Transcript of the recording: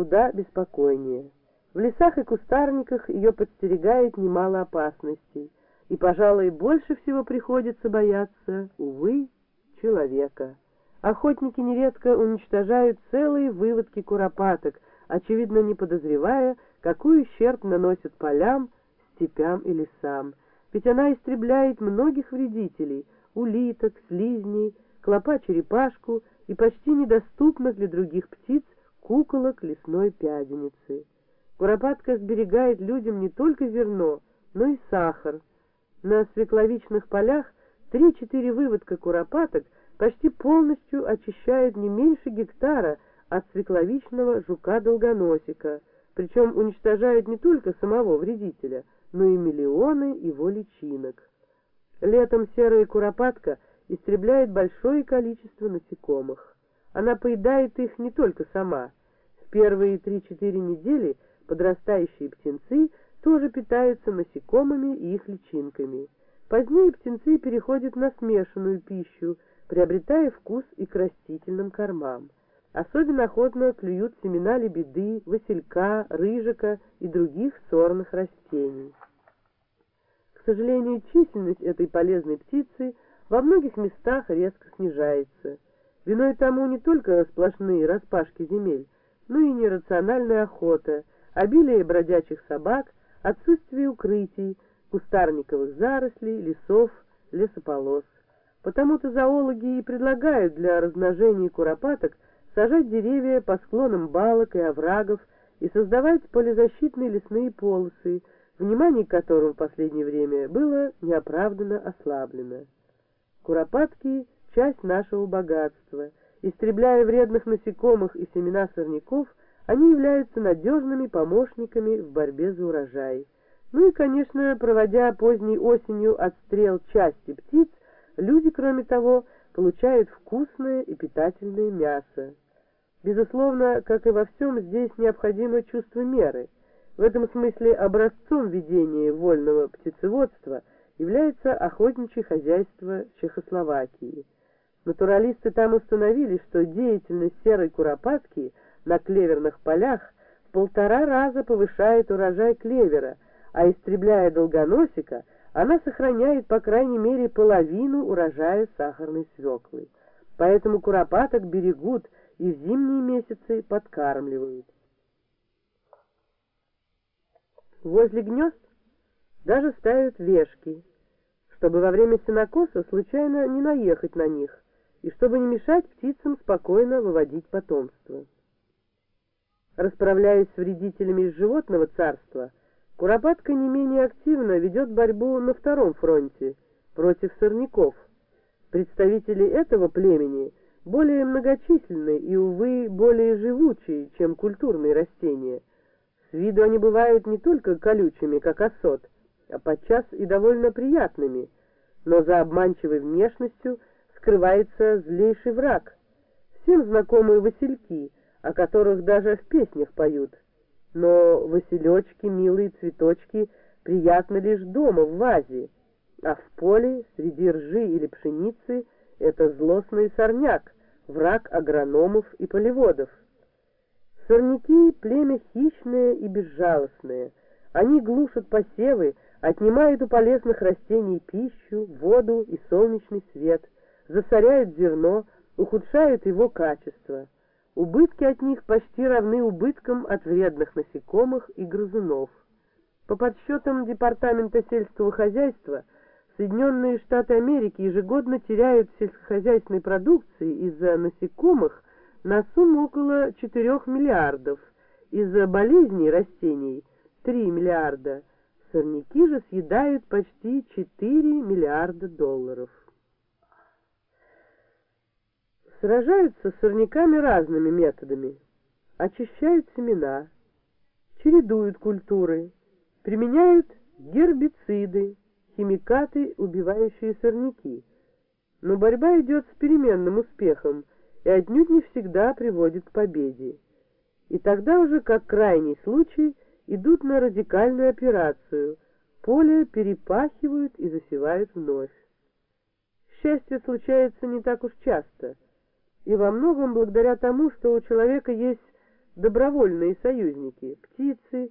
куда беспокойнее. В лесах и кустарниках ее подстерегает немало опасностей, и, пожалуй, больше всего приходится бояться, увы, человека. Охотники нередко уничтожают целые выводки куропаток, очевидно не подозревая, какой ущерб наносят полям, степям и лесам. Ведь она истребляет многих вредителей — улиток, слизней, клопа-черепашку и почти недоступных для других птиц куколок лесной пяденицы. Куропатка сберегает людям не только зерно, но и сахар. На свекловичных полях три-четыре выводка куропаток почти полностью очищают не меньше гектара от свекловичного жука-долгоносика, причем уничтожают не только самого вредителя, но и миллионы его личинок. Летом серая куропатка истребляет большое количество насекомых. Она поедает их не только сама. Первые три-четыре недели – Подрастающие птенцы тоже питаются насекомыми и их личинками. Позднее птенцы переходят на смешанную пищу, приобретая вкус и к растительным кормам. Особенно охотно клюют семена лебеды, василька, рыжика и других сорных растений. К сожалению, численность этой полезной птицы во многих местах резко снижается. Виной тому не только сплошные распашки земель, но и нерациональная охота – обилие бродячих собак, отсутствие укрытий, кустарниковых зарослей, лесов, лесополос. Потому-то зоологи и предлагают для размножения куропаток сажать деревья по склонам балок и оврагов и создавать полезащитные лесные полосы, внимание к которым в последнее время было неоправданно ослаблено. Куропатки — часть нашего богатства. Истребляя вредных насекомых и семена сорняков — они являются надежными помощниками в борьбе за урожай. Ну и, конечно, проводя поздней осенью отстрел части птиц, люди, кроме того, получают вкусное и питательное мясо. Безусловно, как и во всем, здесь необходимо чувство меры. В этом смысле образцом ведения вольного птицеводства является охотничье хозяйство Чехословакии. Натуралисты там установили, что деятельность серой куропатки – на клеверных полях в полтора раза повышает урожай клевера, а истребляя долгоносика, она сохраняет по крайней мере половину урожая сахарной свеклы. Поэтому куропаток берегут и в зимние месяцы подкармливают. Возле гнезд даже ставят вешки, чтобы во время сенокоса случайно не наехать на них и чтобы не мешать птицам спокойно выводить потомство расправляясь с вредителями из животного царства, Куропатка не менее активно ведет борьбу на втором фронте, против сорняков. Представители этого племени более многочисленны и, увы, более живучие, чем культурные растения. С виду они бывают не только колючими, как осот, а подчас и довольно приятными, но за обманчивой внешностью скрывается злейший враг. Всем знакомые васильки — о которых даже в песнях поют. Но василечки, милые цветочки, приятны лишь дома, в вазе, а в поле, среди ржи или пшеницы, это злостный сорняк, враг агрономов и полеводов. Сорняки — племя хищное и безжалостное. Они глушат посевы, отнимают у полезных растений пищу, воду и солнечный свет, засоряют зерно, ухудшают его качество — Убытки от них почти равны убыткам от вредных насекомых и грызунов. По подсчетам Департамента сельского хозяйства, Соединенные Штаты Америки ежегодно теряют сельскохозяйственной продукции из-за насекомых на сумму около 4 миллиардов, из-за болезней растений 3 миллиарда, сорняки же съедают почти 4 миллиарда долларов сражаются с сорняками разными методами. Очищают семена, чередуют культуры, применяют гербициды, химикаты, убивающие сорняки. Но борьба идет с переменным успехом и отнюдь не всегда приводит к победе. И тогда уже, как крайний случай, идут на радикальную операцию, поле перепахивают и засевают вновь. Счастье случается не так уж часто — и во многом благодаря тому, что у человека есть добровольные союзники, птицы,